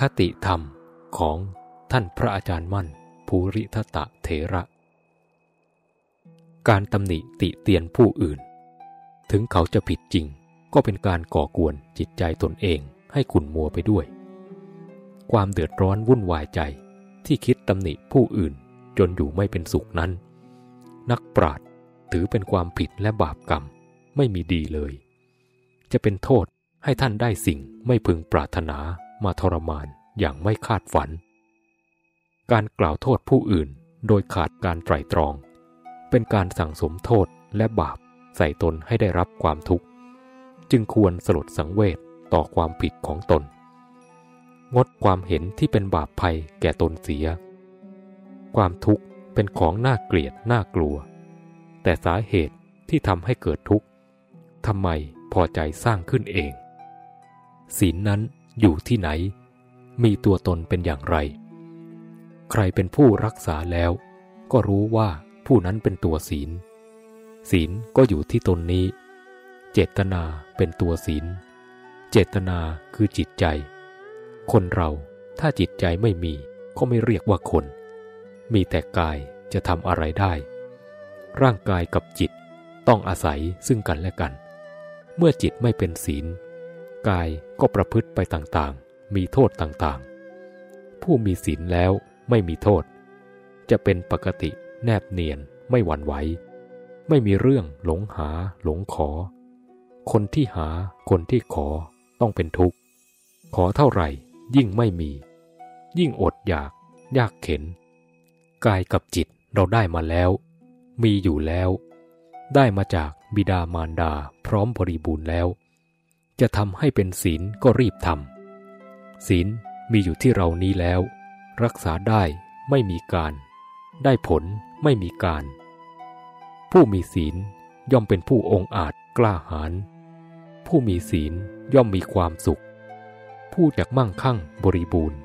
คติธรรมของท่านพระอาจารย์มั่น ภูริทัตะเถระ การตำหนิติเตียนผู้อื่น ถึงเขาจะผิดจริง ก็เป็นการก่อกวนจิตใจตนเองให้ขุ่นมัวไปด้วย ความเดือดร้อนวุ่นวายใจที่คิดตำหนิผู้อื่นจนอยู่ไม่เป็นสุขนั้น นักปราชญ์ถือเป็นความผิดและบาปกรรมไม่มีดีเลย จะเป็นโทษให้ท่านได้สิ่งไม่พึงปรารถนา มาทรมานอย่างไม่คาดฝัน การกล่าวโทษผู้อื่นโดยขาดการไตร่ตรอง เป็นการสั่งสมโทษและบาปใส่ตนให้ได้รับความทุกข์ จึงควรสลดสังเวชต่อความผิดของตน งดความเห็นที่เป็นบาปภัยแก่ตนเสีย ความทุกข์เป็นของน่าเกลียดน่ากลัว แต่สาเหตุที่ทำให้เกิดทุกข์ทำไมพอใจสร้างขึ้นเอง ศีลนนั้น อยู่ที่ไหน มีตัวตนเป็นอย่างไร ใครเป็นผู้รักษาแล้ว ก็รู้ว่าผู้นั้นเป็นตัวศีล ศีลก็อยู่ที่ตนนี้ เจตนาเป็นตัวศีล เจตนาคือจิตใจ คนเราถ้าจิตใจไม่มีก็ไม่เรียกว่าคน มีแต่กายจะทำอะไรได้ ร่างกายกับจิตต้องอาศัยซึ่งกันและกัน เมื่อจิตไม่เป็นศีล กายก็ประพฤติไปต่างๆ มีโทษต่างๆ ผู้มีศีลแล้วไม่มีโทษ จะเป็นปกติแนบเนียนไม่หวั่นไหวไม่มีเรื่องหลงหาหลงขอ คนที่หาคนที่ขอต้องเป็นทุกข์ ขอเท่าไหร่ยิ่งไม่มี ยิ่งอดอยาก ยากเข็น กายกับจิตเราได้มาแล้ว มีอยู่แล้ว ได้มาจากบิดามารดาพร้อมบริบูรณ์แล้ว จะทำให้เป็นศีลก็รีบทำศีลมีอยู่ที่เรานี้แล้ว รักษาได้ไม่มีการ ได้ผลไม่มีการ ผู้มีศีลย่อมเป็นผู้องอาจกล้าหาญผู้มีศีลย่อมมีความสุข ผู้จักมั่งคั่งบริบูรณ์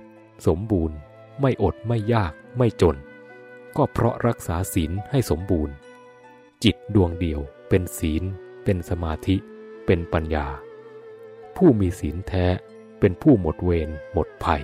สมบูรณ์ ไม่อดไม่ยากไม่จน ก็เพราะรักษาศีลให้สมบูรณ์ จิตดวงเดียวเป็นศีล เป็นสมาธิ เป็นปัญญา ผู้มีศีลแท้ เป็นผู้หมดเวรหมดภัย